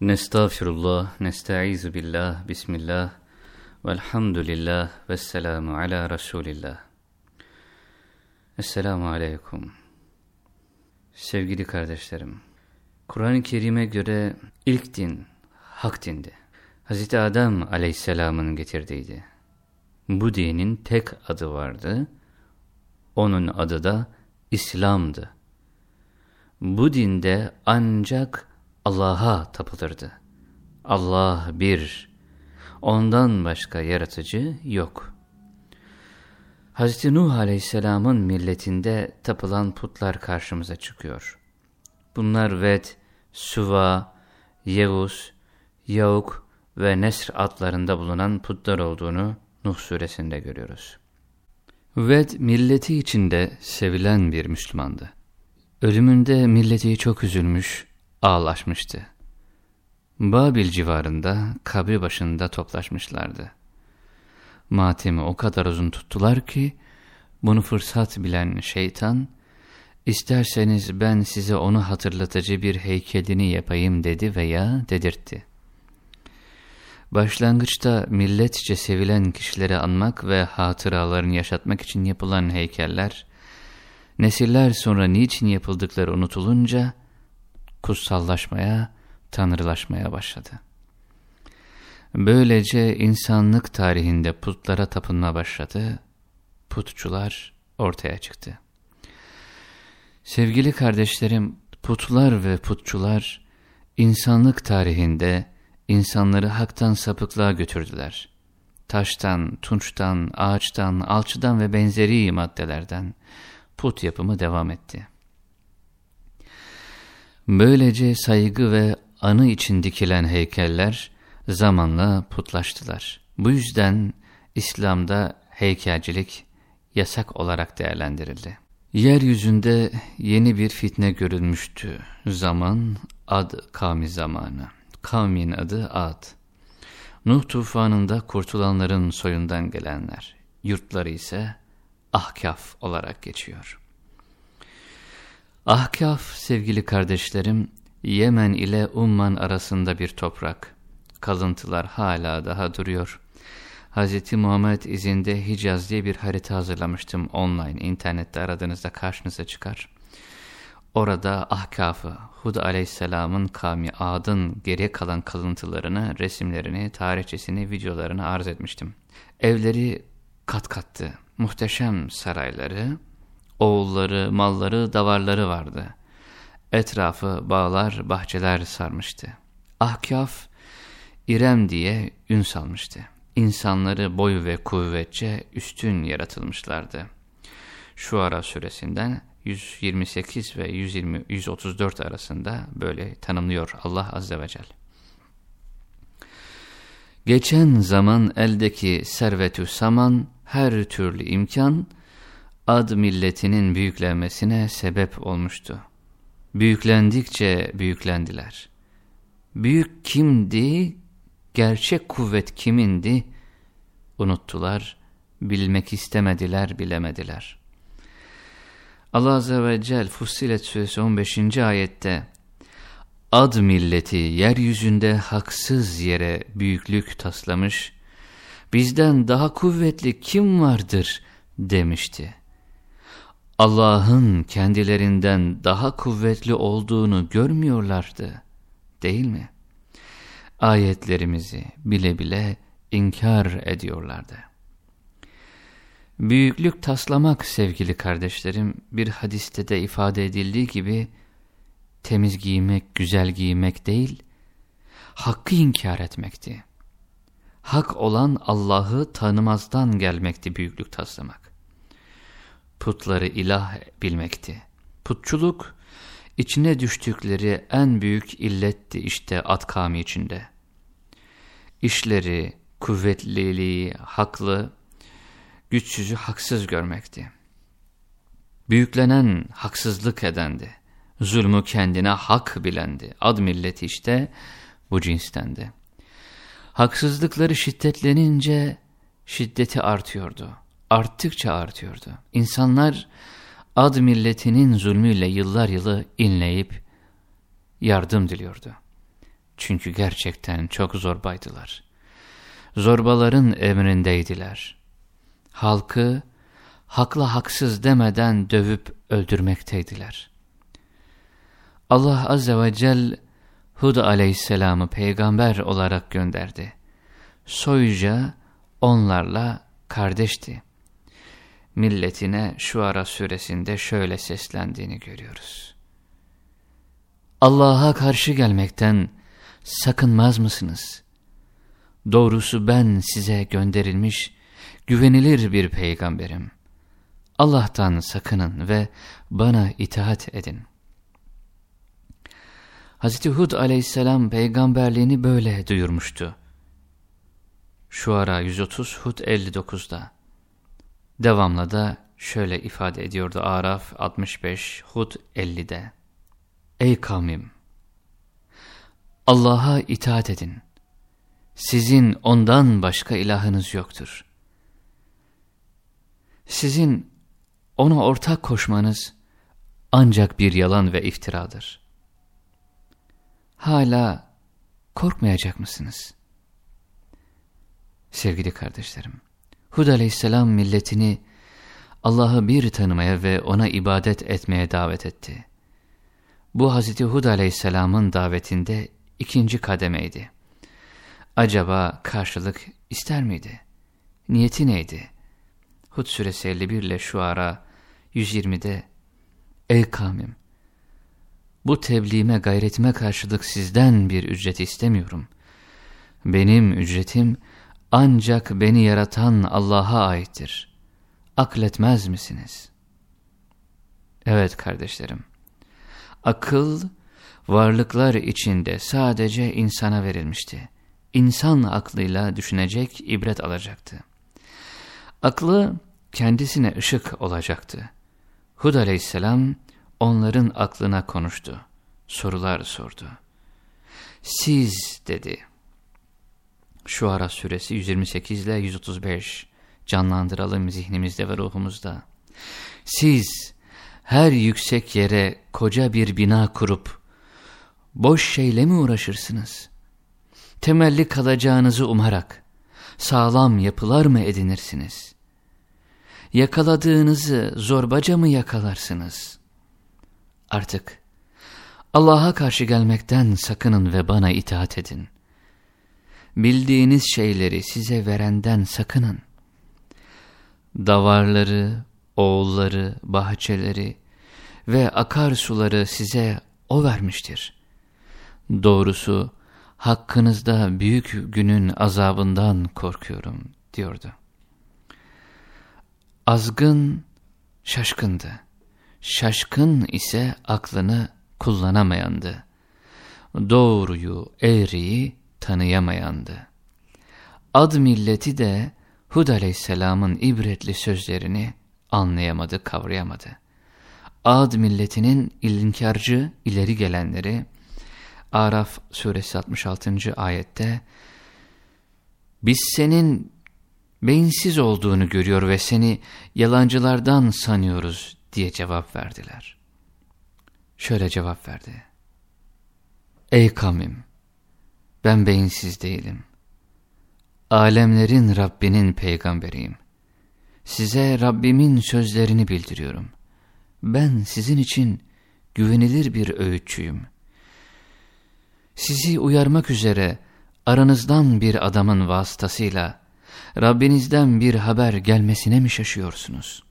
Nestağfirullah, nesta'izu billah, bismillah, velhamdülillah, vesselamu ala Resulillah. Esselamu aleyküm. Sevgili kardeşlerim, Kur'an-ı Kerim'e göre ilk din, hak dindi. Hz. Adem aleyhisselamın getirdiğiydi. Bu dinin tek adı vardı, onun adı da İslam'dı. Bu dinde ancak Allah'a tapılırdı. Allah bir, ondan başka yaratıcı yok. Hz. Nuh Aleyhisselam'ın milletinde tapılan putlar karşımıza çıkıyor. Bunlar Ved, Suva, Yevus, Yauk ve Nesr adlarında bulunan putlar olduğunu Nuh suresinde görüyoruz. Ved milleti içinde sevilen bir Müslümandı. Ölümünde milleti çok üzülmüş, ağlaşmıştı. Babil civarında kabri başında toplaşmışlardı. Matemi o kadar uzun tuttular ki bunu fırsat bilen şeytan isterseniz ben size onu hatırlatıcı bir heykelini yapayım dedi veya dedirtti. Başlangıçta milletçe sevilen kişileri anmak ve hatıralarını yaşatmak için yapılan heykeller, nesiller sonra niçin yapıldıkları unutulunca kutsallaşmaya, tanrılaşmaya başladı. Böylece insanlık tarihinde putlara tapınma başladı, putçular ortaya çıktı. Sevgili kardeşlerim, putlar ve putçular insanlık tarihinde insanları haktan sapıklığa götürdüler. Taştan, tunçtan, ağaçtan, alçıdan ve benzeri maddelerden put yapımı devam etti. Böylece saygı ve anı için dikilen heykeller zamanla putlaştılar. Bu yüzden İslam'da heykelcilik yasak olarak değerlendirildi. Yeryüzünde yeni bir fitne görülmüştü. Zaman, ad kavmi zamanı. Kavmin adı Ad. Nuh tufanında kurtulanların soyundan gelenler. Yurtları ise Ahkaf olarak geçiyor. Ahkaf sevgili kardeşlerim, Yemen ile Umman arasında bir toprak. Kalıntılar hala daha duruyor. Hz. Muhammed izinde Hicaz diye bir harita hazırlamıştım online. internette aradığınızda karşınıza çıkar. Orada Ahkaf'ı, Hud aleyhisselamın kavmi Ad'ın geriye kalan kalıntılarını, resimlerini, tarihçesini, videolarını arz etmiştim. Evleri kat kattı, muhteşem sarayları, oğulları, malları, davarları vardı. Etrafı bağlar, bahçeler sarmıştı. Ahkaf, İrem diye ün salmıştı. İnsanları boy ve kuvvetçe üstün yaratılmışlardı. Şu ara süresinden 128 ve 120 134 arasında böyle tanımlıyor Allah azze ve celle. Geçen zaman eldeki servetü saman her türlü imkan ad milletinin büyüklenmesine sebep olmuştu. Büyüklendikçe büyüklendiler. Büyük kimdi, gerçek kuvvet kimindi, unuttular, bilmek istemediler, bilemediler. Allah Azze ve Celle Fussilet Suresi 15. ayette Ad milleti yeryüzünde haksız yere büyüklük taslamış, bizden daha kuvvetli kim vardır demişti. Allah'ın kendilerinden daha kuvvetli olduğunu görmüyorlardı, değil mi? Ayetlerimizi bile bile inkar ediyorlardı. Büyüklük taslamak sevgili kardeşlerim, bir hadiste de ifade edildiği gibi, temiz giymek, güzel giymek değil, hakkı inkar etmekti. Hak olan Allah'ı tanımazdan gelmekti büyüklük taslamak putları ilah bilmekti. Putçuluk, içine düştükleri en büyük illetti işte at kavmi içinde. İşleri, kuvvetliliği, haklı, güçsüzü haksız görmekti. Büyüklenen haksızlık edendi. Zulmü kendine hak bilendi. Ad milleti işte bu cinstendi. Haksızlıkları şiddetlenince şiddeti artıyordu arttıkça artıyordu. İnsanlar ad milletinin zulmüyle yıllar yılı inleyip yardım diliyordu. Çünkü gerçekten çok zorbaydılar. Zorbaların emrindeydiler. Halkı haklı haksız demeden dövüp öldürmekteydiler. Allah Azze ve Celle Hud aleyhisselamı peygamber olarak gönderdi. Soyuca onlarla kardeşti. Milletine şu ara suresinde şöyle seslendiğini görüyoruz. Allah'a karşı gelmekten sakınmaz mısınız? Doğrusu ben size gönderilmiş güvenilir bir peygamberim. Allah'tan sakının ve bana itaat edin. Hz. Hud aleyhisselam peygamberliğini böyle duyurmuştu. Şu ara 130 Hud 59'da. Devamla da şöyle ifade ediyordu Araf 65 Hud 50'de. Ey kavmim! Allah'a itaat edin. Sizin ondan başka ilahınız yoktur. Sizin ona ortak koşmanız ancak bir yalan ve iftiradır. Hala korkmayacak mısınız? Sevgili kardeşlerim, Hud aleyhisselam milletini Allah'ı bir tanımaya ve ona ibadet etmeye davet etti. Bu Hazreti Hud aleyhisselamın davetinde ikinci kademeydi. Acaba karşılık ister miydi? Niyeti neydi? Hud suresi 51 ile şu ara 120'de Ey kavmim! Bu tebliğime gayretime karşılık sizden bir ücret istemiyorum. Benim ücretim ancak beni yaratan Allah'a aittir. Akletmez misiniz? Evet kardeşlerim. Akıl, varlıklar içinde sadece insana verilmişti. İnsan aklıyla düşünecek, ibret alacaktı. Aklı kendisine ışık olacaktı. Hud aleyhisselam onların aklına konuştu. Sorular sordu. Siz dedi. Şu ara suresi 128 ile 135 canlandıralım zihnimizde ve ruhumuzda. Siz her yüksek yere koca bir bina kurup boş şeyle mi uğraşırsınız? Temelli kalacağınızı umarak sağlam yapılar mı edinirsiniz? Yakaladığınızı zorbaca mı yakalarsınız? Artık Allah'a karşı gelmekten sakının ve bana itaat edin. Bildiğiniz şeyleri size verenden sakının. Davarları, oğulları, bahçeleri ve akarsuları size O vermiştir. Doğrusu hakkınızda büyük günün azabından korkuyorum diyordu. Azgın şaşkındı. Şaşkın ise aklını kullanamayandı. Doğruyu, eğriyi tanıyamayandı. Ad milleti de Hud aleyhisselamın ibretli sözlerini anlayamadı, kavrayamadı. Ad milletinin ilinkarcı ileri gelenleri Araf suresi 66. ayette biz senin beyinsiz olduğunu görüyor ve seni yalancılardan sanıyoruz diye cevap verdiler. Şöyle cevap verdi. Ey kavmim! Ben beyinsiz değilim. Alemlerin Rabbinin peygamberiyim. Size Rabbimin sözlerini bildiriyorum. Ben sizin için güvenilir bir öğütçüyüm. Sizi uyarmak üzere aranızdan bir adamın vasıtasıyla Rabbinizden bir haber gelmesine mi şaşıyorsunuz?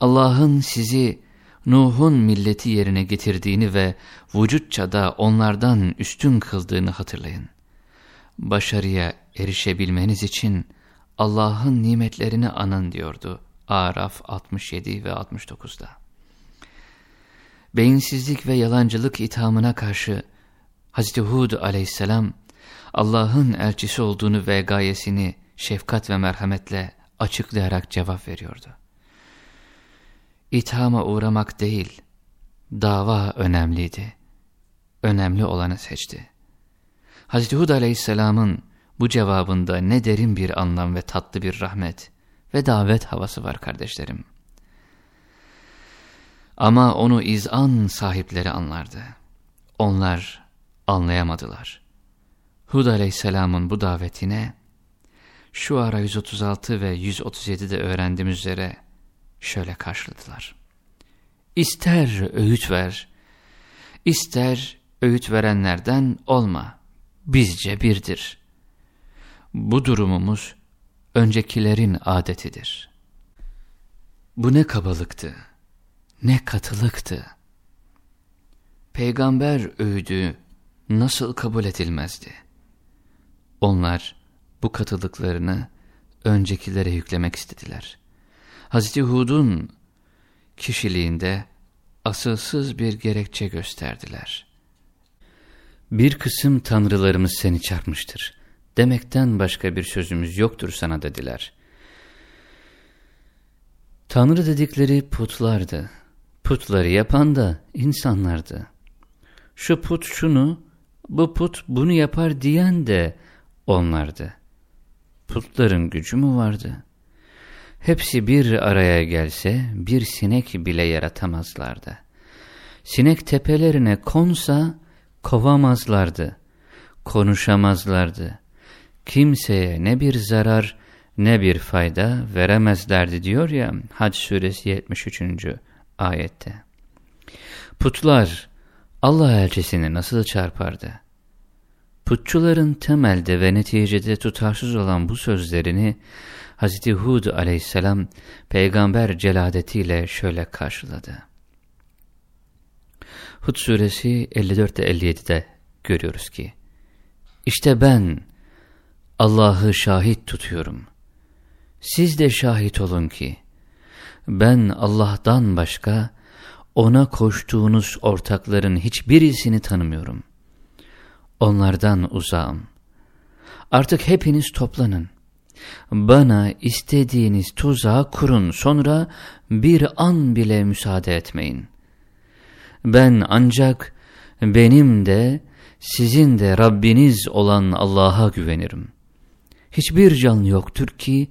Allah'ın sizi Nuh'un milleti yerine getirdiğini ve vücutça da onlardan üstün kıldığını hatırlayın. Başarıya erişebilmeniz için Allah'ın nimetlerini anın diyordu Araf 67 ve 69'da. Beyinsizlik ve yalancılık ithamına karşı Hz. Hud aleyhisselam Allah'ın elçisi olduğunu ve gayesini şefkat ve merhametle açıklayarak cevap veriyordu. İthama uğramak değil, dava önemliydi. Önemli olanı seçti. Hz. Hud aleyhisselamın bu cevabında ne derin bir anlam ve tatlı bir rahmet ve davet havası var kardeşlerim. Ama onu izan sahipleri anlardı. Onlar anlayamadılar. Hud aleyhisselamın bu davetine şu ara 136 ve 137'de öğrendiğimiz üzere şöyle karşıladılar. İster öğüt ver, ister öğüt verenlerden olma, bizce birdir. Bu durumumuz öncekilerin adetidir. Bu ne kabalıktı, ne katılıktı. Peygamber öğüdü nasıl kabul edilmezdi? Onlar bu katılıklarını öncekilere yüklemek istediler. Hazreti Hud'un kişiliğinde asılsız bir gerekçe gösterdiler. Bir kısım tanrılarımız seni çarpmıştır. Demekten başka bir sözümüz yoktur sana dediler. Tanrı dedikleri putlardı. Putları yapan da insanlardı. Şu put şunu, bu put bunu yapar diyen de onlardı. Putların gücü mü vardı? Hepsi bir araya gelse bir sinek bile yaratamazlardı. Sinek tepelerine konsa kovamazlardı, konuşamazlardı. Kimseye ne bir zarar ne bir fayda veremezlerdi diyor ya Hac suresi 73. ayette. Putlar Allah elçisini nasıl çarpardı? Putçuların temelde ve neticede tutarsız olan bu sözlerini Hz. Hud aleyhisselam peygamber celadetiyle şöyle karşıladı. Hud suresi 54'te 57'de görüyoruz ki İşte ben Allah'ı şahit tutuyorum. Siz de şahit olun ki ben Allah'tan başka ona koştuğunuz ortakların hiçbirisini tanımıyorum. Onlardan uzağım. Artık hepiniz toplanın. Bana istediğiniz tuzağı kurun sonra bir an bile müsaade etmeyin. Ben ancak benim de sizin de Rabbiniz olan Allah'a güvenirim. Hiçbir can yoktur ki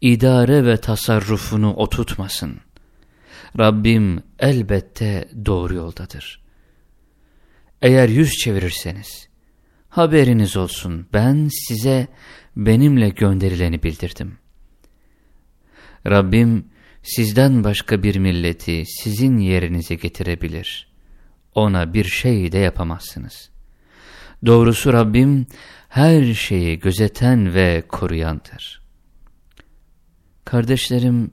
idare ve tasarrufunu o. Rabbim elbette doğru yoldadır. Eğer yüz çevirirseniz, haberiniz olsun ben size benimle gönderileni bildirdim. Rabbim sizden başka bir milleti sizin yerinize getirebilir. Ona bir şey de yapamazsınız. Doğrusu Rabbim her şeyi gözeten ve koruyandır. Kardeşlerim,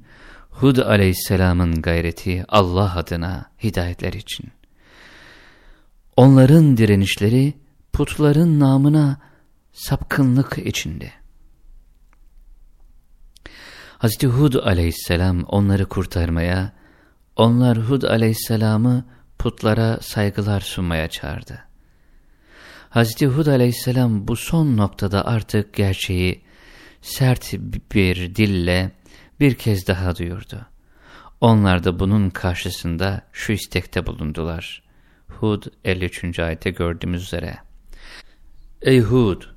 Hud aleyhisselamın gayreti Allah adına hidayetler için. Onların direnişleri putların namına sapkınlık içinde. Hazreti Hud aleyhisselam onları kurtarmaya, onlar Hud aleyhisselamı putlara saygılar sunmaya çağırdı. Hazreti Hud aleyhisselam bu son noktada artık gerçeği sert bir dille bir kez daha duyurdu. Onlar da bunun karşısında şu istekte bulundular. Hud 53. ayette gördüğümüz üzere. Ey Hud!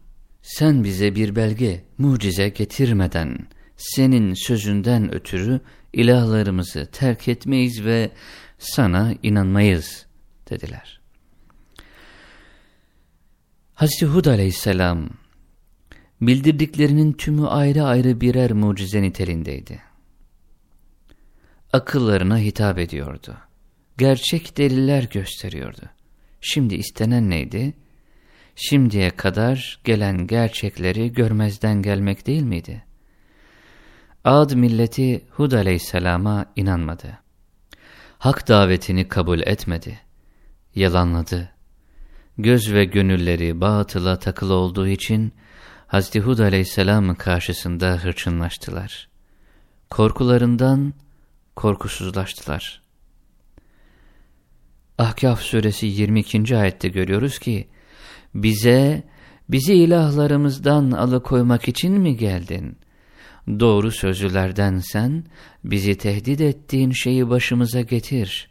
Sen bize bir belge, mucize getirmeden, senin sözünden ötürü ilahlarımızı terk etmeyiz ve sana inanmayız dediler. Hazreti Hud aleyhisselam bildirdiklerinin tümü ayrı ayrı birer mucize nitelindeydi. Akıllarına hitap ediyordu. Gerçek deliller gösteriyordu. Şimdi istenen neydi? Şimdiye kadar gelen gerçekleri görmezden gelmek değil miydi? Ad milleti Hud aleyhisselama inanmadı. Hak davetini kabul etmedi. Yalanladı. Göz ve gönülleri batıla takılı olduğu için Hazreti Hud aleyhisselam karşısında hırçınlaştılar. Korkularından korkusuzlaştılar. Ahkaf suresi 22. ayette görüyoruz ki, bize, bizi ilahlarımızdan alıkoymak için mi geldin? Doğru sözlülerden sen, bizi tehdit ettiğin şeyi başımıza getir.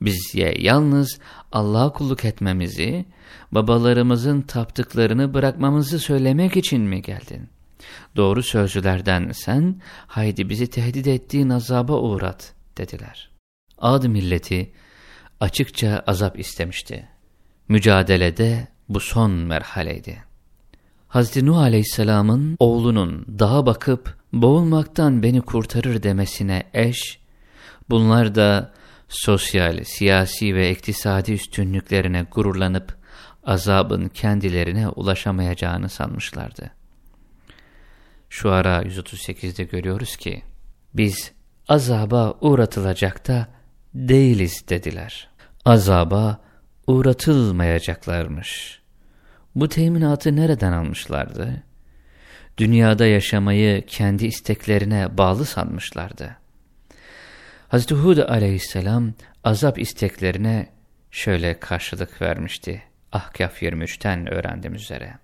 Bize yalnız Allah'a kulluk etmemizi, babalarımızın taptıklarını bırakmamızı söylemek için mi geldin? Doğru sözcülerden sen, haydi bizi tehdit ettiğin azaba uğrat, dediler. Ad milleti açıkça azap istemişti. Mücadelede bu son merhaleydi. Hazreti Nuh Aleyhisselam'ın oğlunun dağa bakıp boğulmaktan beni kurtarır demesine eş, bunlar da sosyal, siyasi ve iktisadi üstünlüklerine gururlanıp azabın kendilerine ulaşamayacağını sanmışlardı. Şu ara 138'de görüyoruz ki, biz azaba uğratılacak da değiliz dediler. Azaba uğratılmayacaklarmış. Bu teminatı nereden almışlardı? Dünyada yaşamayı kendi isteklerine bağlı sanmışlardı. Hazreti Hud aleyhisselam azap isteklerine şöyle karşılık vermişti. Ahkaf 23'ten öğrendiğim üzere.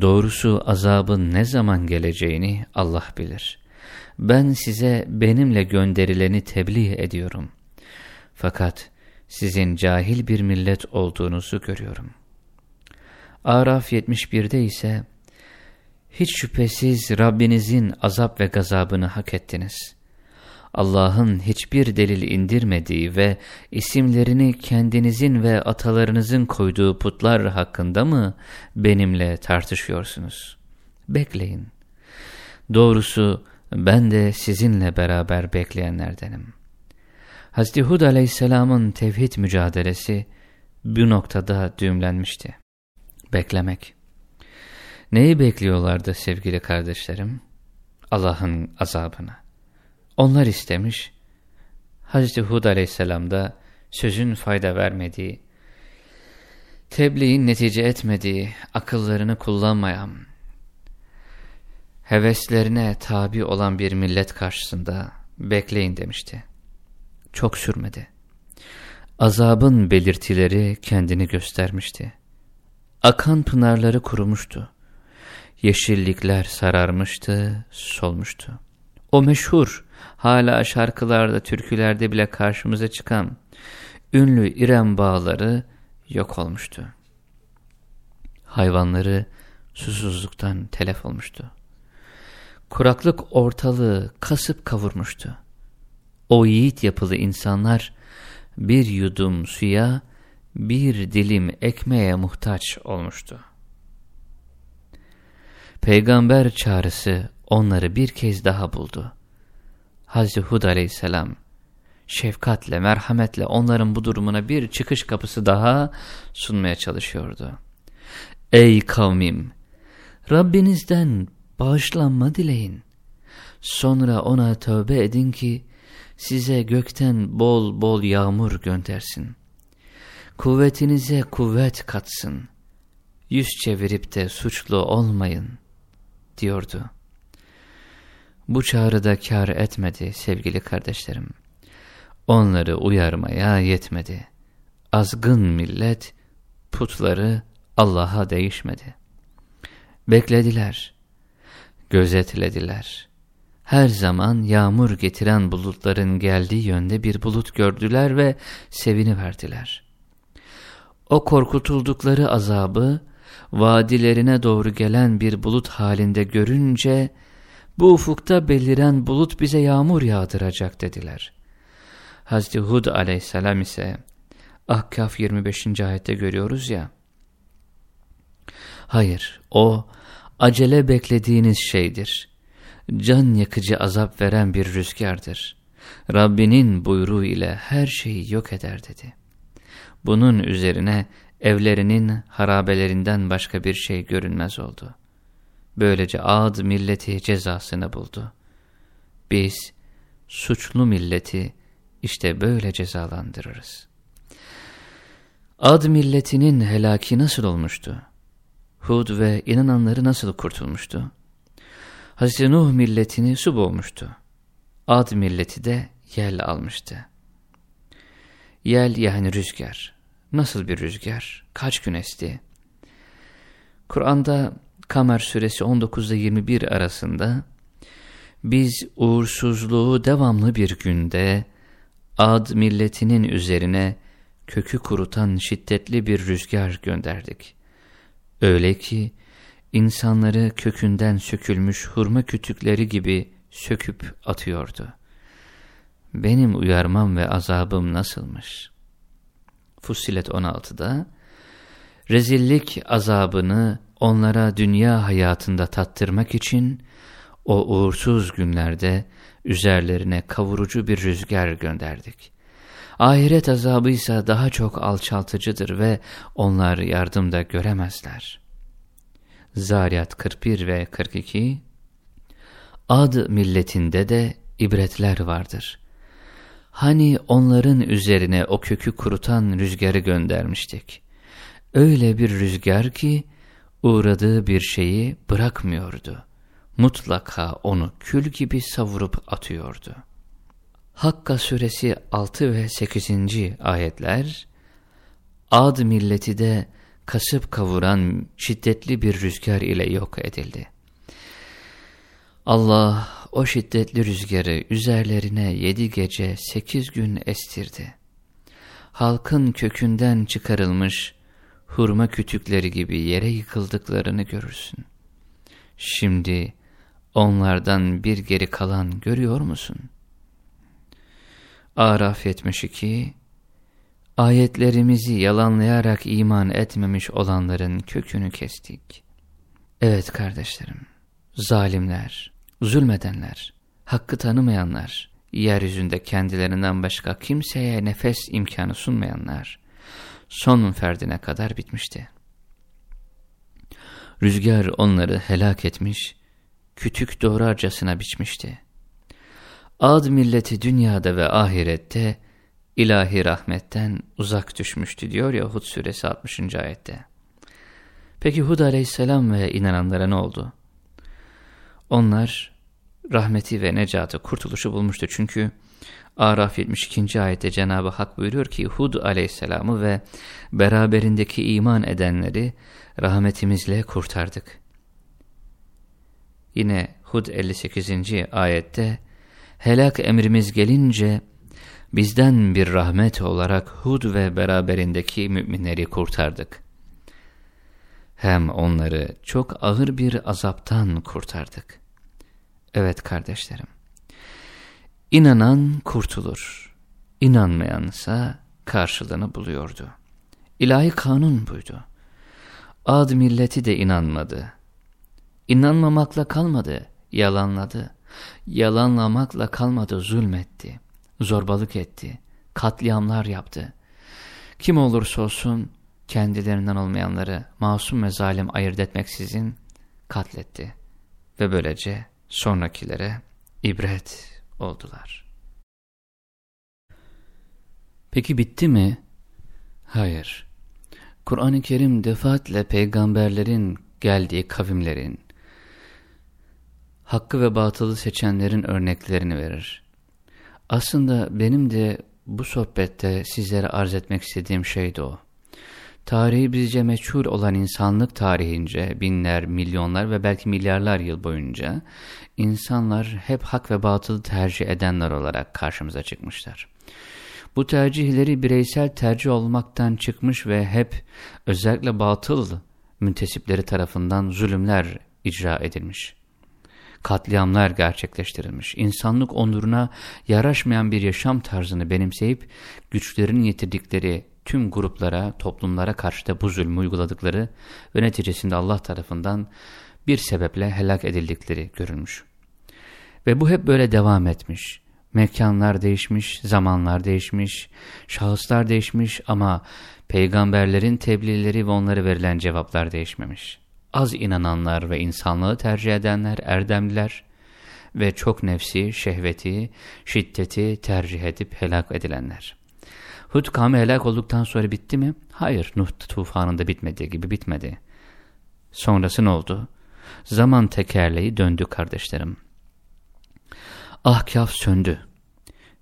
Doğrusu azabın ne zaman geleceğini Allah bilir. Ben size benimle gönderileni tebliğ ediyorum. Fakat sizin cahil bir millet olduğunuzu görüyorum. Araf 71'de ise hiç şüphesiz Rabbinizin azap ve gazabını hak ettiniz. Allah'ın hiçbir delil indirmediği ve isimlerini kendinizin ve atalarınızın koyduğu putlar hakkında mı benimle tartışıyorsunuz? Bekleyin. Doğrusu ben de sizinle beraber bekleyenlerdenim. Hazreti Hud aleyhisselamın tevhid mücadelesi bu noktada düğümlenmişti. Beklemek. Neyi bekliyorlardı sevgili kardeşlerim? Allah'ın azabını. Onlar istemiş, Hazreti Hud aleyhisselam da sözün fayda vermediği, tebliğin netice etmediği, akıllarını kullanmayan, heveslerine tabi olan bir millet karşısında bekleyin demişti. Çok sürmedi. Azabın belirtileri kendini göstermişti. Akan pınarları kurumuştu. Yeşillikler sararmıştı, solmuştu. O meşhur, hala şarkılarda, türkülerde bile karşımıza çıkan ünlü İrem bağları yok olmuştu. Hayvanları susuzluktan telef olmuştu. Kuraklık ortalığı kasıp kavurmuştu. O yiğit yapılı insanlar bir yudum suya, bir dilim ekmeğe muhtaç olmuştu. Peygamber çağrısı onları bir kez daha buldu. Hazreti Hud aleyhisselam şefkatle, merhametle onların bu durumuna bir çıkış kapısı daha sunmaya çalışıyordu. Ey kavmim! Rabbinizden bağışlanma dileyin. Sonra ona tövbe edin ki size gökten bol bol yağmur göndersin. Kuvvetinize kuvvet katsın. Yüz çevirip de suçlu olmayın, diyordu. Bu çağrıda kar etmedi sevgili kardeşlerim. Onları uyarmaya yetmedi. Azgın millet putları Allah'a değişmedi. Beklediler, gözetlediler. Her zaman yağmur getiren bulutların geldiği yönde bir bulut gördüler ve sevini verdiler. O korkutuldukları azabı vadilerine doğru gelen bir bulut halinde görünce bu ufukta beliren bulut bize yağmur yağdıracak dediler. Hazreti Hud aleyhisselam ise Ahkaf 25. ayette görüyoruz ya. Hayır o acele beklediğiniz şeydir. Can yakıcı azap veren bir rüzgardır. Rabbinin buyruğu ile her şeyi yok eder dedi. Bunun üzerine evlerinin harabelerinden başka bir şey görünmez oldu. Böylece Ad milleti cezasını buldu. Biz suçlu milleti işte böyle cezalandırırız. Ad milletinin helaki nasıl olmuştu? Hud ve inananları nasıl kurtulmuştu? Hazreti Nuh milletini su boğmuştu. Ad milleti de yel almıştı. Yel yani rüzgar. Nasıl bir rüzgar? Kaç gün esti? Kur'an'da Kamer suresi 19 ile 21 arasında biz uğursuzluğu devamlı bir günde Ad milletinin üzerine kökü kurutan şiddetli bir rüzgar gönderdik. Öyle ki insanları kökünden sökülmüş hurma kütükleri gibi söküp atıyordu. Benim uyarmam ve azabım nasılmış? Fussilet 16'da Rezillik azabını onlara dünya hayatında tattırmak için o uğursuz günlerde üzerlerine kavurucu bir rüzgar gönderdik. Ahiret azabı ise daha çok alçaltıcıdır ve onlar yardımda göremezler. Zariyat 41 ve 42 Ad milletinde de ibretler vardır. Hani onların üzerine o kökü kurutan rüzgarı göndermiştik. Öyle bir rüzgar ki uğradığı bir şeyi bırakmıyordu. Mutlaka onu kül gibi savurup atıyordu. Hakka suresi 6 ve 8. ayetler Ad milleti de kasıp kavuran şiddetli bir rüzgar ile yok edildi. Allah o şiddetli rüzgarı üzerlerine yedi gece sekiz gün estirdi. Halkın kökünden çıkarılmış hurma kütükleri gibi yere yıkıldıklarını görürsün. Şimdi onlardan bir geri kalan görüyor musun? Araf 72 Ayetlerimizi yalanlayarak iman etmemiş olanların kökünü kestik. Evet kardeşlerim, zalimler, zulmedenler, hakkı tanımayanlar, yeryüzünde kendilerinden başka kimseye nefes imkanı sunmayanlar, son ferdine kadar bitmişti. Rüzgar onları helak etmiş, kütük doğrarcasına biçmişti. Ad milleti dünyada ve ahirette ilahi rahmetten uzak düşmüştü diyor ya Hud suresi 60. ayette. Peki Hud aleyhisselam ve inananlara ne oldu? Onlar rahmeti ve necatı, kurtuluşu bulmuştu. Çünkü Araf 72. ayette Cenab-ı Hak buyuruyor ki Hud aleyhisselamı ve beraberindeki iman edenleri rahmetimizle kurtardık. Yine Hud 58. ayette helak emrimiz gelince bizden bir rahmet olarak Hud ve beraberindeki müminleri kurtardık. Hem onları çok ağır bir azaptan kurtardık. Evet kardeşlerim, inanan kurtulur, inanmayansa karşılığını buluyordu. İlahi kanun buydu. Ad milleti de inanmadı. İnanmamakla kalmadı, yalanladı. Yalanlamakla kalmadı, zulmetti zorbalık etti, katliamlar yaptı. Kim olursa olsun kendilerinden olmayanları masum ve zalim ayırt etmeksizin katletti. Ve böylece sonrakilere ibret oldular. Peki bitti mi? Hayır. Kur'an-ı Kerim defaatle peygamberlerin geldiği kavimlerin, hakkı ve batılı seçenlerin örneklerini verir. Aslında benim de bu sohbette sizlere arz etmek istediğim şey de o. Tarihi bizce meçhul olan insanlık tarihince binler, milyonlar ve belki milyarlar yıl boyunca insanlar hep hak ve batılı tercih edenler olarak karşımıza çıkmışlar. Bu tercihleri bireysel tercih olmaktan çıkmış ve hep özellikle batıl müntesipleri tarafından zulümler icra edilmiş katliamlar gerçekleştirilmiş. İnsanlık onuruna yaraşmayan bir yaşam tarzını benimseyip güçlerin getirdikleri tüm gruplara, toplumlara karşı da bu zulmü uyguladıkları ve neticesinde Allah tarafından bir sebeple helak edildikleri görülmüş. Ve bu hep böyle devam etmiş. Mekanlar değişmiş, zamanlar değişmiş, şahıslar değişmiş ama peygamberlerin tebliğleri ve onlara verilen cevaplar değişmemiş az inananlar ve insanlığı tercih edenler erdemliler ve çok nefsi, şehveti, şiddeti tercih edip helak edilenler. Hud kavmi helak olduktan sonra bitti mi? Hayır, Nuh tufanında bitmediği gibi bitmedi. Sonrası ne oldu? Zaman tekerleği döndü kardeşlerim. Ahkaf söndü.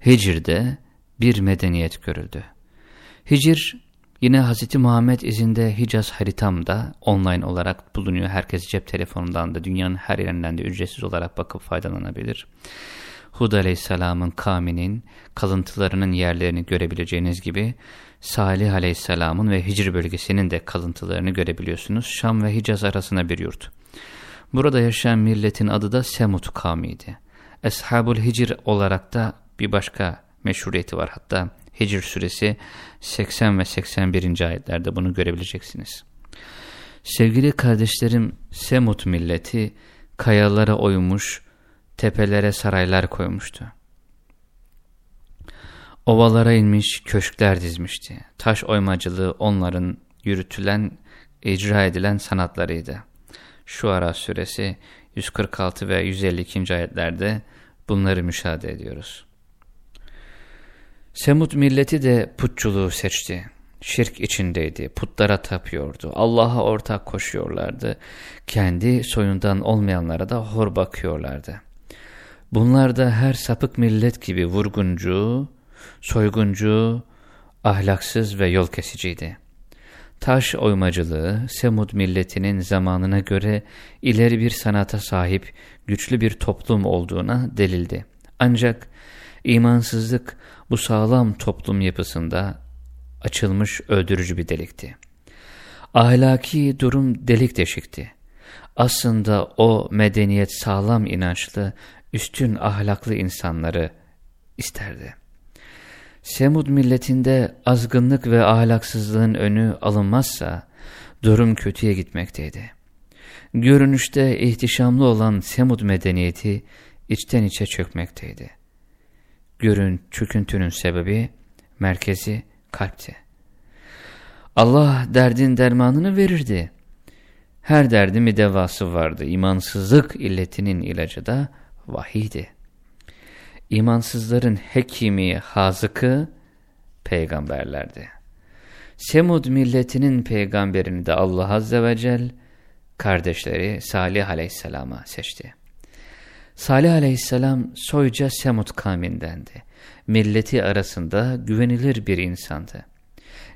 Hicr'de bir medeniyet görüldü. Hicr Yine Hz. Muhammed izinde Hicaz haritamda online olarak bulunuyor. Herkes cep telefonundan da dünyanın her yerinden de ücretsiz olarak bakıp faydalanabilir. Hud aleyhisselamın kavminin kalıntılarının yerlerini görebileceğiniz gibi Salih aleyhisselamın ve Hicr bölgesinin de kalıntılarını görebiliyorsunuz. Şam ve Hicaz arasında bir yurt. Burada yaşayan milletin adı da Semut kavmiydi. Eshabul Hicr olarak da bir başka meşhuriyeti var. Hatta Hicr suresi 80 ve 81. ayetlerde bunu görebileceksiniz. Sevgili kardeşlerim, Semut milleti kayalara oymuş, tepelere saraylar koymuştu. Ovalara inmiş, köşkler dizmişti. Taş oymacılığı onların yürütülen, icra edilen sanatlarıydı. Şu ara suresi 146 ve 152. ayetlerde bunları müşahede ediyoruz. Semud milleti de putçuluğu seçti. Şirk içindeydi, putlara tapıyordu, Allah'a ortak koşuyorlardı, kendi soyundan olmayanlara da hor bakıyorlardı. Bunlar da her sapık millet gibi vurguncu, soyguncu, ahlaksız ve yol kesiciydi. Taş oymacılığı Semud milletinin zamanına göre ileri bir sanata sahip güçlü bir toplum olduğuna delildi. Ancak imansızlık bu sağlam toplum yapısında açılmış öldürücü bir delikti. Ahlaki durum delik deşikti. Aslında o medeniyet sağlam inançlı, üstün ahlaklı insanları isterdi. Semud milletinde azgınlık ve ahlaksızlığın önü alınmazsa durum kötüye gitmekteydi. Görünüşte ihtişamlı olan Semud medeniyeti içten içe çökmekteydi. Görün çöküntünün sebebi, merkezi kalpti. Allah derdin dermanını verirdi. Her derdin bir devası vardı. İmansızlık illetinin ilacı da vahiydi. İmansızların hekimi, hazıkı peygamberlerdi. Semud milletinin peygamberini de Allah Azze ve Celle kardeşleri Salih Aleyhisselam'a seçti. Salih Aleyhisselam soyca Semud kavmindendi. Milleti arasında güvenilir bir insandı.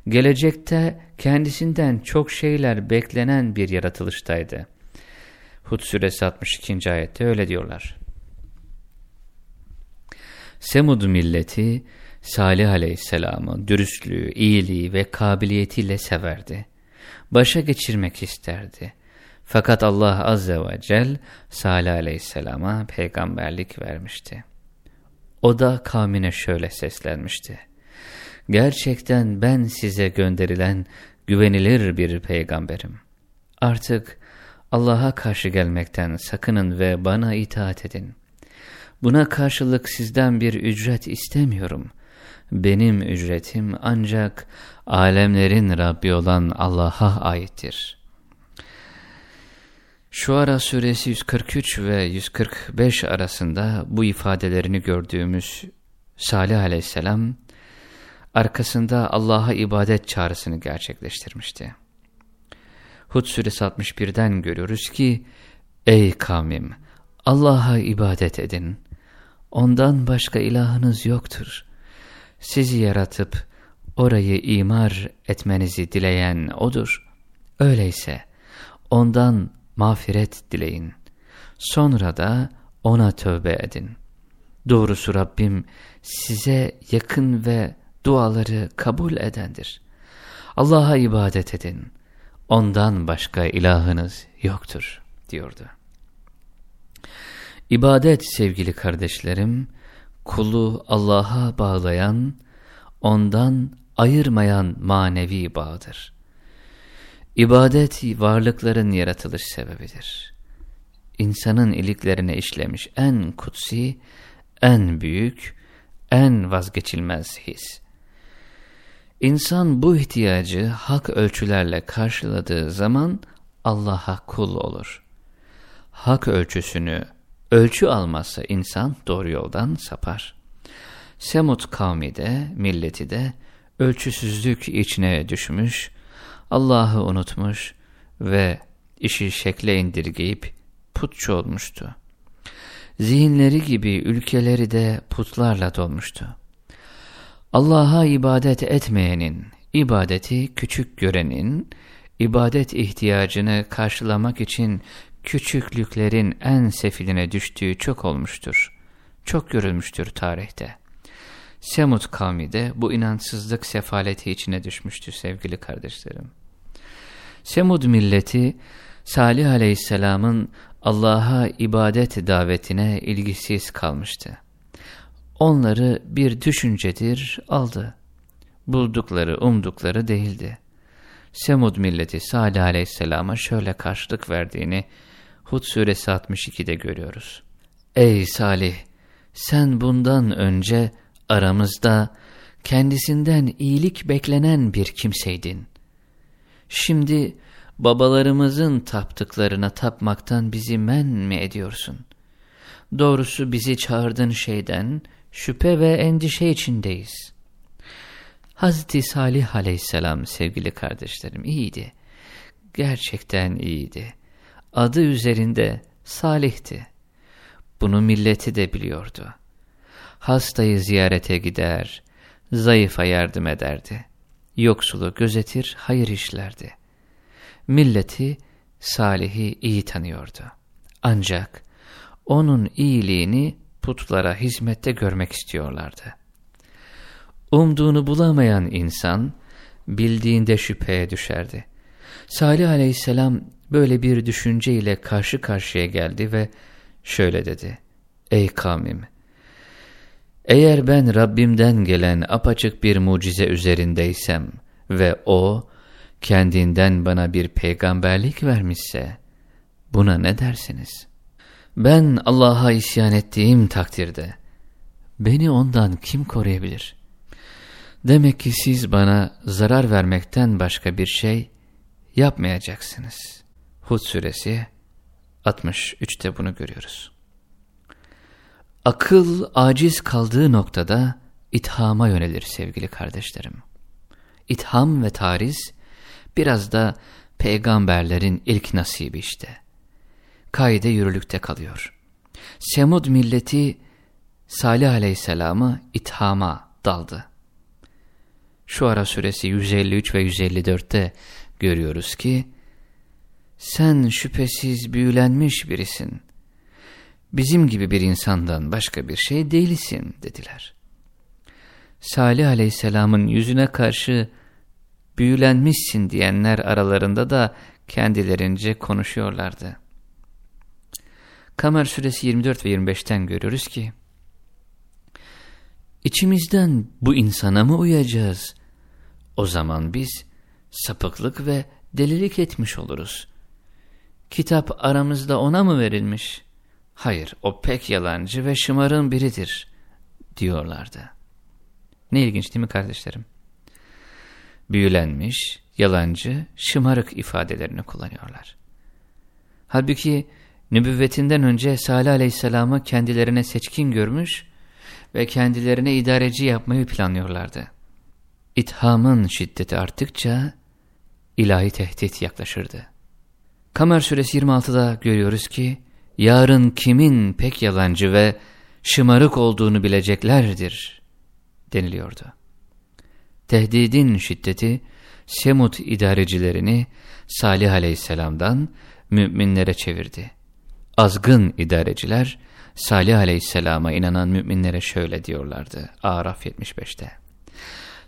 Gelecekte kendisinden çok şeyler beklenen bir yaratılıştaydı. Hud suresi 62. ayette öyle diyorlar. Semud milleti Salih aleyhisselamı dürüstlüğü, iyiliği ve kabiliyetiyle severdi. Başa geçirmek isterdi. Fakat Allah azze ve cel Salih aleyhisselama peygamberlik vermişti. O da kavmine şöyle seslenmişti. Gerçekten ben size gönderilen güvenilir bir peygamberim. Artık Allah'a karşı gelmekten sakının ve bana itaat edin. Buna karşılık sizden bir ücret istemiyorum. Benim ücretim ancak alemlerin Rabbi olan Allah'a aittir. Şu ara suresi 143 ve 145 arasında bu ifadelerini gördüğümüz Salih aleyhisselam arkasında Allah'a ibadet çağrısını gerçekleştirmişti. Hud suresi 61'den görüyoruz ki Ey kavmim Allah'a ibadet edin. Ondan başka ilahınız yoktur. Sizi yaratıp orayı imar etmenizi dileyen O'dur. Öyleyse ondan mağfiret dileyin. Sonra da O'na tövbe edin. Doğrusu Rabbim size yakın ve duaları kabul edendir. Allah'a ibadet edin. Ondan başka ilahınız yoktur diyordu. İbadet sevgili kardeşlerim, kulu Allah'a bağlayan, ondan ayırmayan manevi bağdır. İbadet varlıkların yaratılış sebebidir. İnsanın iliklerine işlemiş en kutsi, en büyük, en vazgeçilmez his. İnsan bu ihtiyacı hak ölçülerle karşıladığı zaman Allah'a kul olur. Hak ölçüsünü ölçü almazsa insan doğru yoldan sapar. Semut kavmi de, milleti de ölçüsüzlük içine düşmüş, Allah'ı unutmuş ve işi şekle indirgeyip putçu olmuştu. Zihinleri gibi ülkeleri de putlarla dolmuştu. Allah'a ibadet etmeyenin, ibadeti küçük görenin, ibadet ihtiyacını karşılamak için küçüklüklerin en sefiline düştüğü çok olmuştur. Çok görülmüştür tarihte. Semut kavmi de bu inançsızlık sefaleti içine düşmüştü sevgili kardeşlerim. Semud milleti Salih aleyhisselamın Allah'a ibadet davetine ilgisiz kalmıştı. Onları bir düşüncedir aldı. Buldukları, umdukları değildi. Semud milleti Salih aleyhisselama şöyle karşılık verdiğini Hud suresi 62'de görüyoruz. Ey Salih! Sen bundan önce aramızda kendisinden iyilik beklenen bir kimseydin. Şimdi babalarımızın taptıklarına tapmaktan bizi men mi ediyorsun? Doğrusu bizi çağırdığın şeyden şüphe ve endişe içindeyiz. Hazreti Salih aleyhisselam sevgili kardeşlerim iyiydi. Gerçekten iyiydi. Adı üzerinde Salih'ti. Bunu milleti de biliyordu. Hastayı ziyarete gider, zayıfa yardım ederdi. Yoksulu gözetir, hayır işlerdi. Milleti Salih'i iyi tanıyordu. Ancak onun iyiliğini putlara hizmette görmek istiyorlardı. Umduğunu bulamayan insan bildiğinde şüpheye düşerdi. Salih aleyhisselam böyle bir düşünceyle karşı karşıya geldi ve şöyle dedi. Ey kavmim! Eğer ben Rabbimden gelen apaçık bir mucize üzerindeysem ve O kendinden bana bir peygamberlik vermişse buna ne dersiniz? Ben Allah'a isyan ettiğim takdirde beni ondan kim koruyabilir? Demek ki siz bana zarar vermekten başka bir şey yapmayacaksınız. Hud suresi 63'te bunu görüyoruz. Akıl aciz kaldığı noktada ithama yönelir sevgili kardeşlerim. İtham ve tariz biraz da peygamberlerin ilk nasibi işte. Kaide yürürlükte kalıyor. Semud milleti Salih aleyhisselamı ithama daldı. Şu ara suresi 153 ve 154'te görüyoruz ki, sen şüphesiz büyülenmiş birisin. Bizim gibi bir insandan başka bir şey değilsin dediler. Salih aleyhisselamın yüzüne karşı büyülenmişsin diyenler aralarında da kendilerince konuşuyorlardı. Kamer suresi 24 ve 25'ten görüyoruz ki, İçimizden bu insana mı uyacağız? O zaman biz sapıklık ve delilik etmiş oluruz. Kitap aramızda ona mı verilmiş? Hayır, o pek yalancı ve şımarın biridir, diyorlardı. Ne ilginç değil mi kardeşlerim? Büyülenmiş, yalancı, şımarık ifadelerini kullanıyorlar. Halbuki nübüvvetinden önce Salih Aleyhisselam'ı kendilerine seçkin görmüş ve kendilerine idareci yapmayı planlıyorlardı. İthamın şiddeti arttıkça ilahi tehdit yaklaşırdı. Kamer suresi 26'da görüyoruz ki, yarın kimin pek yalancı ve şımarık olduğunu bileceklerdir deniliyordu. Tehdidin şiddeti Semut idarecilerini Salih aleyhisselamdan müminlere çevirdi. Azgın idareciler Salih aleyhisselama inanan müminlere şöyle diyorlardı Araf 75'te.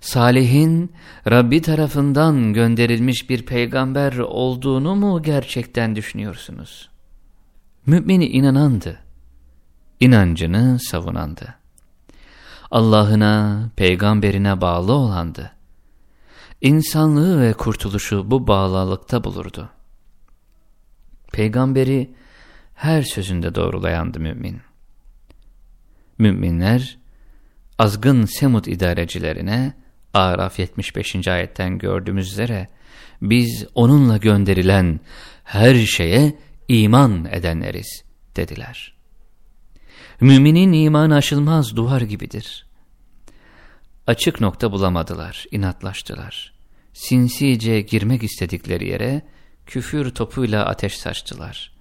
Salih'in Rabbi tarafından gönderilmiş bir peygamber olduğunu mu gerçekten düşünüyorsunuz? Mümini inanandı, inancını savunandı. Allah'ına, peygamberine bağlı olandı. İnsanlığı ve kurtuluşu bu bağlılıkta bulurdu. Peygamberi her sözünde doğrulayandı mümin. Müminler, azgın Semud idarecilerine, Araf 75. ayetten gördüğümüz üzere, biz onunla gönderilen her şeye iman edenleriz dediler. Müminin imanı aşılmaz duvar gibidir. Açık nokta bulamadılar, inatlaştılar. Sinsice girmek istedikleri yere küfür topuyla ateş saçtılar.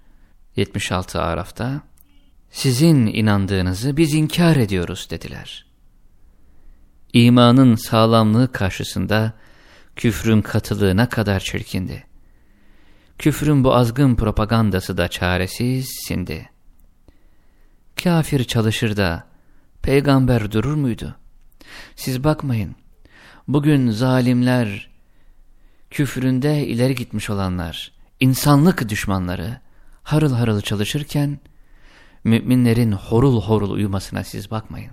76 Araf'ta, sizin inandığınızı biz inkar ediyoruz dediler. İmanın sağlamlığı karşısında küfrün katılığına kadar çirkindi. Küfrün bu azgın propagandası da çaresiz sindi. Kafir çalışır da peygamber durur muydu? Siz bakmayın, bugün zalimler, küfründe ileri gitmiş olanlar, insanlık düşmanları harıl harıl çalışırken, müminlerin horul horul uyumasına siz bakmayın.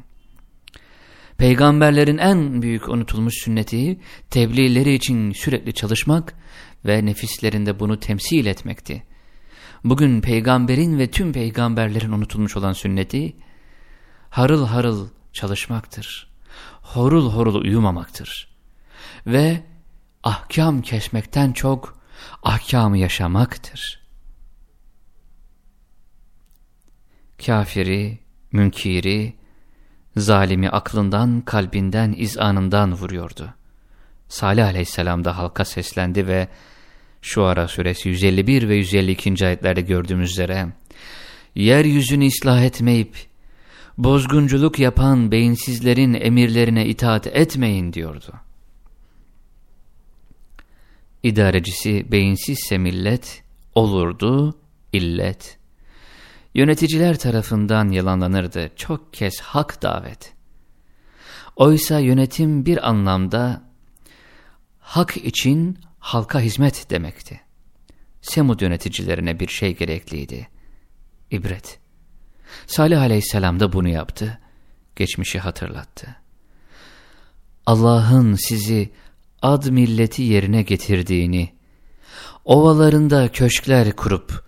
Peygamberlerin en büyük unutulmuş sünneti tebliğleri için sürekli çalışmak ve nefislerinde bunu temsil etmekti. Bugün peygamberin ve tüm peygamberlerin unutulmuş olan sünneti harıl harıl çalışmaktır. Horul horul uyumamaktır. Ve ahkam kesmekten çok ahkamı yaşamaktır. Kafiri, münkiri, zalimi aklından, kalbinden, izanından vuruyordu. Salih aleyhisselam da halka seslendi ve şu ara suresi 151 ve 152. ayetlerde gördüğümüz üzere yeryüzünü ıslah etmeyip bozgunculuk yapan beyinsizlerin emirlerine itaat etmeyin diyordu. İdarecisi beyinsizse millet olurdu illet. Yöneticiler tarafından yalanlanırdı çok kez hak davet. Oysa yönetim bir anlamda hak için halka hizmet demekti. Semud yöneticilerine bir şey gerekliydi. İbret. Salih aleyhisselam da bunu yaptı. Geçmişi hatırlattı. Allah'ın sizi ad milleti yerine getirdiğini, ovalarında köşkler kurup,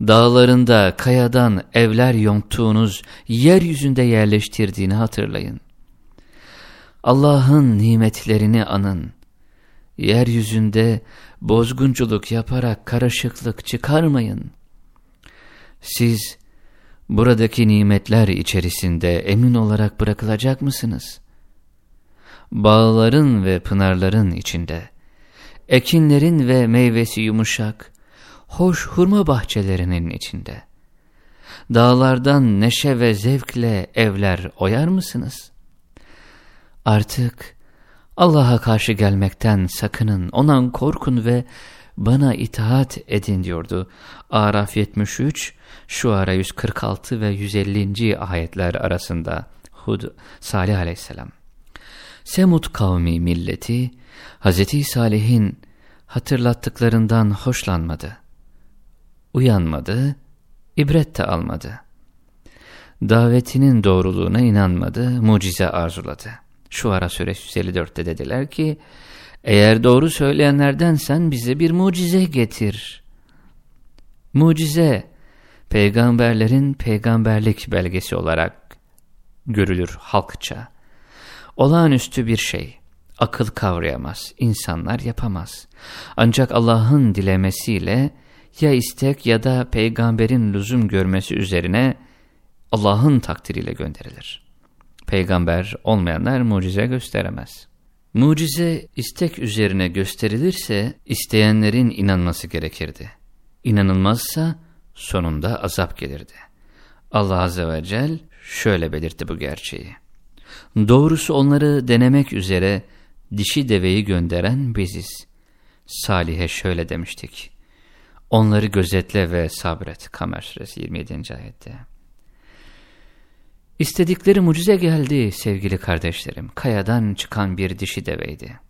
dağlarında kayadan evler yonttuğunuz yeryüzünde yerleştirdiğini hatırlayın. Allah'ın nimetlerini anın. Yeryüzünde bozgunculuk yaparak karışıklık çıkarmayın. Siz buradaki nimetler içerisinde emin olarak bırakılacak mısınız? Bağların ve pınarların içinde, ekinlerin ve meyvesi yumuşak, hoş hurma bahçelerinin içinde, dağlardan neşe ve zevkle evler oyar mısınız? Artık Allah'a karşı gelmekten sakının, ondan korkun ve bana itaat edin diyordu. Araf 73, şu ara 146 ve 150. ayetler arasında Hud Salih aleyhisselam. Semud kavmi milleti Hz. Salih'in hatırlattıklarından hoşlanmadı. Uyanmadı, ibret de almadı. Davetinin doğruluğuna inanmadı, mucize arzuladı. Şu ara suresi 154'te dediler ki, eğer doğru söyleyenlerden sen bize bir mucize getir. Mucize, peygamberlerin peygamberlik belgesi olarak görülür halkça. Olağanüstü bir şey, akıl kavrayamaz, insanlar yapamaz. Ancak Allah'ın dilemesiyle ya istek ya da peygamberin lüzum görmesi üzerine Allah'ın takdiriyle gönderilir. Peygamber olmayanlar mucize gösteremez. Mucize istek üzerine gösterilirse isteyenlerin inanması gerekirdi. İnanılmazsa sonunda azap gelirdi. Allah Azze ve Celle şöyle belirtti bu gerçeği. Doğrusu onları denemek üzere dişi deveyi gönderen biziz. Salih'e şöyle demiştik. Onları gözetle ve sabret. Kamer suresi 27. ayette. İstedikleri mucize geldi sevgili kardeşlerim. Kayadan çıkan bir dişi deveydi.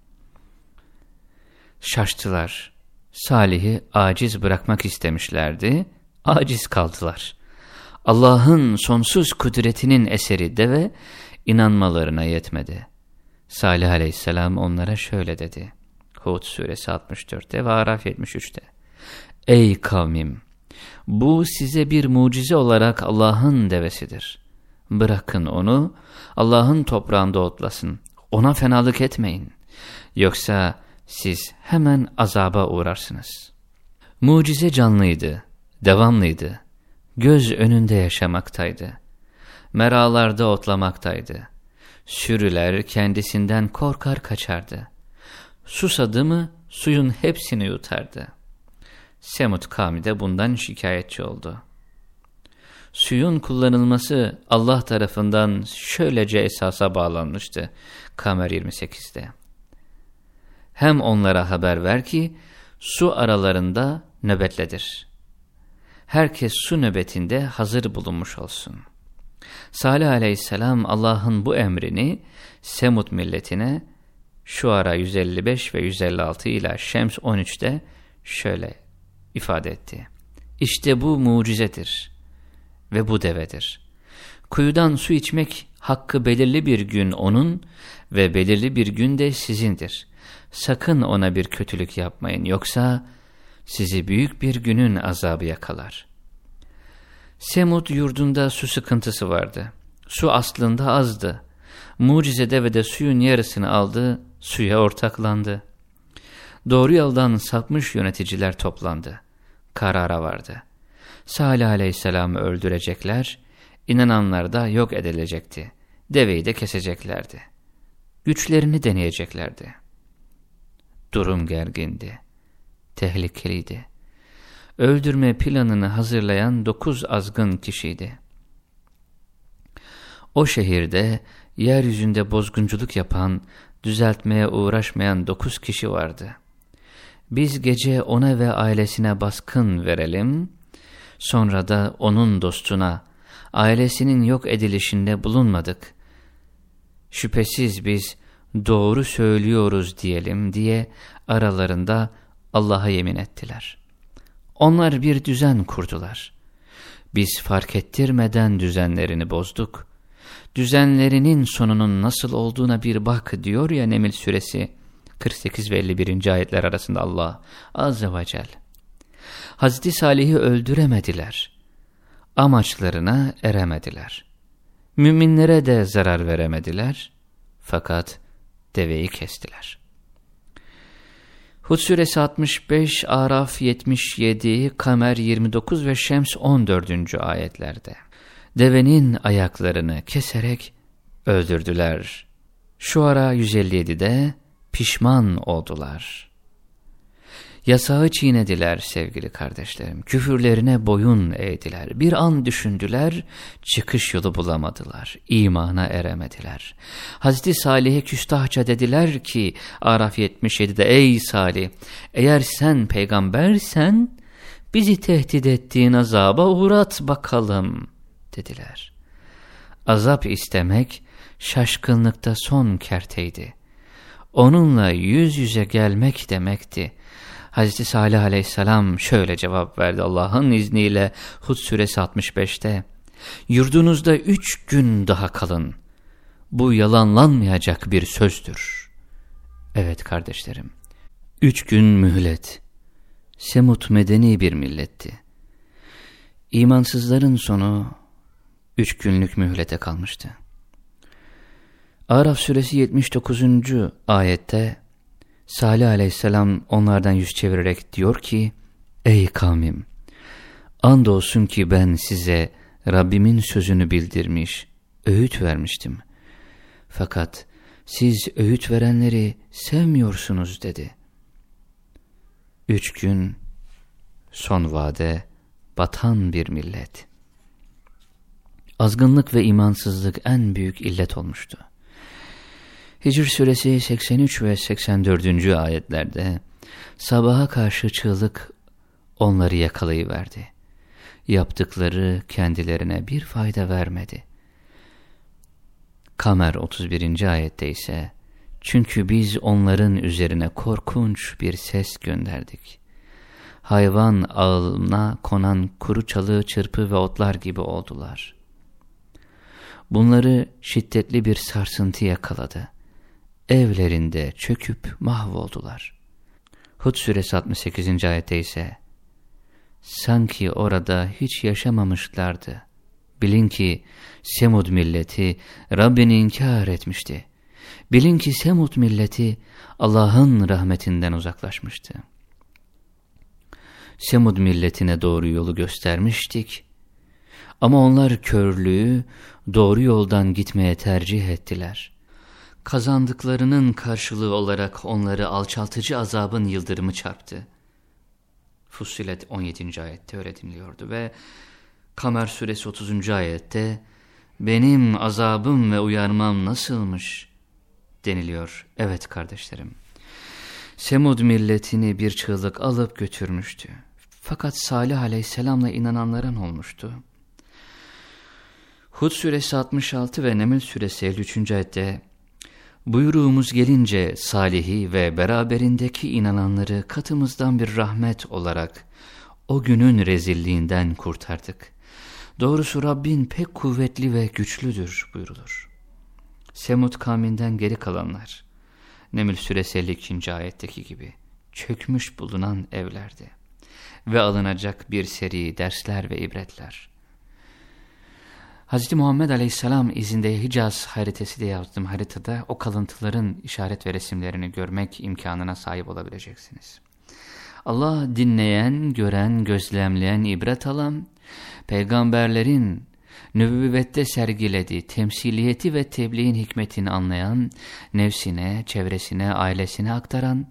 Şaştılar. Salih'i aciz bırakmak istemişlerdi. Aciz kaldılar. Allah'ın sonsuz kudretinin eseri deve inanmalarına yetmedi. Salih aleyhisselam onlara şöyle dedi. Hud suresi 64'te ve Araf 73'te. Ey kavmim! Bu size bir mucize olarak Allah'ın devesidir. Bırakın onu, Allah'ın toprağında otlasın. Ona fenalık etmeyin. Yoksa siz hemen azaba uğrarsınız. Mucize canlıydı, devamlıydı. Göz önünde yaşamaktaydı. Meralarda otlamaktaydı. Sürüler kendisinden korkar kaçardı. Susadı mı suyun hepsini yutardı. Semut kavmi de bundan şikayetçi oldu. Suyun kullanılması Allah tarafından şöylece esasa bağlanmıştı Kamer 28'de. Hem onlara haber ver ki su aralarında nöbetledir. Herkes su nöbetinde hazır bulunmuş olsun. Salih aleyhisselam Allah'ın bu emrini Semut milletine şu ara 155 ve 156 ile Şems 13'te şöyle ifade etti. İşte bu mucizedir ve bu devedir. Kuyudan su içmek Hakkı belirli bir gün onun ve belirli bir gün de sizindir. Sakın ona bir kötülük yapmayın yoksa sizi büyük bir günün azabı yakalar. Semud yurdunda su sıkıntısı vardı. Su aslında azdı. Mucize devede suyun yarısını aldı, suya ortaklandı. Doğru yoldan sapmış yöneticiler toplandı. Karara vardı. Salih aleyhisselamı öldürecekler, inananlar da yok edilecekti. Deveyi de keseceklerdi. Güçlerini deneyeceklerdi. Durum gergindi. Tehlikeliydi. Öldürme planını hazırlayan dokuz azgın kişiydi. O şehirde yeryüzünde bozgunculuk yapan, düzeltmeye uğraşmayan dokuz kişi vardı. Biz gece ona ve ailesine baskın verelim, sonra da onun dostuna, ailesinin yok edilişinde bulunmadık. Şüphesiz biz doğru söylüyoruz diyelim diye aralarında Allah'a yemin ettiler. Onlar bir düzen kurdular. Biz fark ettirmeden düzenlerini bozduk. Düzenlerinin sonunun nasıl olduğuna bir bak diyor ya Nemil suresi 48 ve 51. ayetler arasında Allah Azze ve Celle. Hazreti Salih'i öldüremediler. Amaçlarına eremediler. Müminlere de zarar veremediler. Fakat deveyi kestiler. Hud suresi 65, Araf 77, Kamer 29 ve Şems 14. ayetlerde. Devenin ayaklarını keserek öldürdüler. Şu ara 157'de pişman oldular. Yasağı çiğnediler sevgili kardeşlerim. Küfürlerine boyun eğdiler. Bir an düşündüler, çıkış yolu bulamadılar. İmana eremediler. Hazreti Salih'e küstahça dediler ki Araf 77'de ey Salih eğer sen peygambersen bizi tehdit ettiğin azaba uğrat bakalım dediler. Azap istemek şaşkınlıkta son kerteydi. Onunla yüz yüze gelmek demekti. Hazreti Salih aleyhisselam şöyle cevap verdi Allah'ın izniyle Hud suresi 65'te. Yurdunuzda üç gün daha kalın. Bu yalanlanmayacak bir sözdür. Evet kardeşlerim. Üç gün mühlet. Semut medeni bir milletti. İmansızların sonu üç günlük mühlete kalmıştı. Araf suresi 79. ayette Salih aleyhisselam onlardan yüz çevirerek diyor ki, Ey kavmim! Andolsun ki ben size Rabbimin sözünü bildirmiş, öğüt vermiştim. Fakat siz öğüt verenleri sevmiyorsunuz dedi. Üç gün, son vade, batan bir millet. Azgınlık ve imansızlık en büyük illet olmuştu. Hicr suresi 83 ve 84. ayetlerde sabaha karşı çığlık onları yakalayıverdi. Yaptıkları kendilerine bir fayda vermedi. Kamer 31. ayette ise çünkü biz onların üzerine korkunç bir ses gönderdik. Hayvan ağına konan kuru çalı, çırpı ve otlar gibi oldular. Bunları şiddetli bir sarsıntı yakaladı evlerinde çöküp mahvoldular. Hud suresi 68. ayette ise sanki orada hiç yaşamamışlardı. Bilin ki Semud milleti Rabbini inkar etmişti. Bilin ki Semud milleti Allah'ın rahmetinden uzaklaşmıştı. Semud milletine doğru yolu göstermiştik. Ama onlar körlüğü doğru yoldan gitmeye tercih ettiler kazandıklarının karşılığı olarak onları alçaltıcı azabın yıldırımı çarptı. Fussilet 17. ayette öyle dinliyordu ve Kamer suresi 30. ayette benim azabım ve uyarmam nasılmış deniliyor. Evet kardeşlerim. Semud milletini bir çığlık alıp götürmüştü. Fakat Salih aleyhisselamla inananların olmuştu. Hud suresi 66 ve Neml suresi 53. ayette Buyruğumuz gelince Salih'i ve beraberindeki inananları katımızdan bir rahmet olarak o günün rezilliğinden kurtardık. Doğrusu Rabbin pek kuvvetli ve güçlüdür buyurulur. Semud kavminden geri kalanlar, Neml suresi 52. ayetteki gibi çökmüş bulunan evlerdi ve alınacak bir seri dersler ve ibretler. Hz. Muhammed Aleyhisselam izinde Hicaz haritesi diye yazdığım haritada o kalıntıların işaret ve resimlerini görmek imkanına sahip olabileceksiniz. Allah dinleyen, gören, gözlemleyen, ibret alan, peygamberlerin nübüvvette sergilediği temsiliyeti ve tebliğin hikmetini anlayan, nefsine, çevresine, ailesine aktaran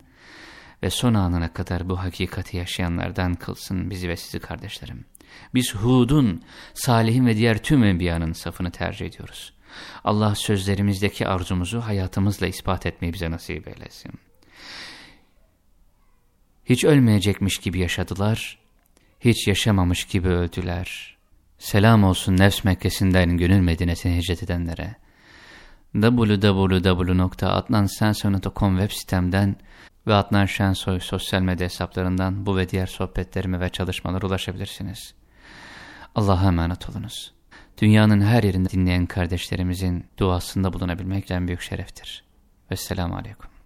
ve son anına kadar bu hakikati yaşayanlardan kılsın bizi ve sizi kardeşlerim. Biz Hud'un, Salih'in ve diğer tüm enbiyanın safını tercih ediyoruz. Allah sözlerimizdeki arzumuzu hayatımızla ispat etmeyi bize nasip eylesin. Hiç ölmeyecekmiş gibi yaşadılar, hiç yaşamamış gibi öldüler. Selam olsun nefs Mekkesi'nden gönül medinesine hicret edenlere. www.adnansensoy.com web sitemden ve Adnan Şensoy sosyal medya hesaplarından bu ve diğer sohbetlerime ve çalışmalara ulaşabilirsiniz. Allah'a emanet olunuz. Dünyanın her yerinde dinleyen kardeşlerimizin duasında bulunabilmek en büyük şereftir. Vesselamu Aleyküm.